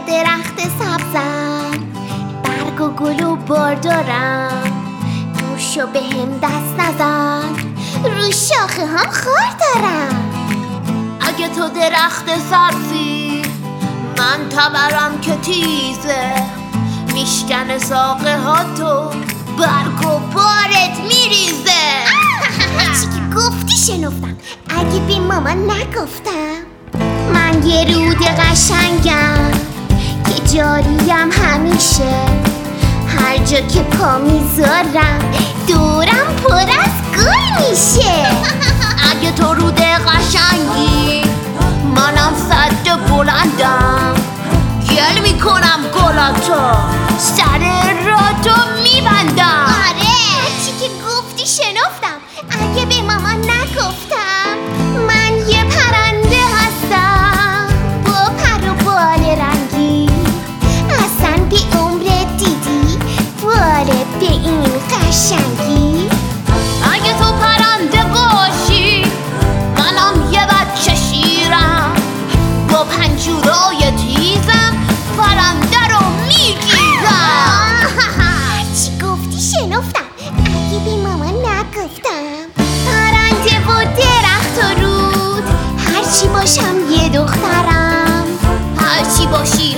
درخت سبزم برگ و گل و بردارم گوشو به هم دست نزن. رو شاخه هم خار دارم. اگه تو درخت سبزی من تبرم که تیزه. میشکن ساقه ها تو برگ و بارت میریزه. چی که گفتی شنفتم. اگه به مامان نگفتم. من یه رود قشنگم. جاریم همیشه. هر جا که پا می‌ذارم دورم پر از گل میشه. اگه تو رود قشنگی منم صد بلندم. گل می‌کنم گلاتو. نگفتم پرنده و درخت و رود. هرچی باشم یه دخترم. هرچی باشی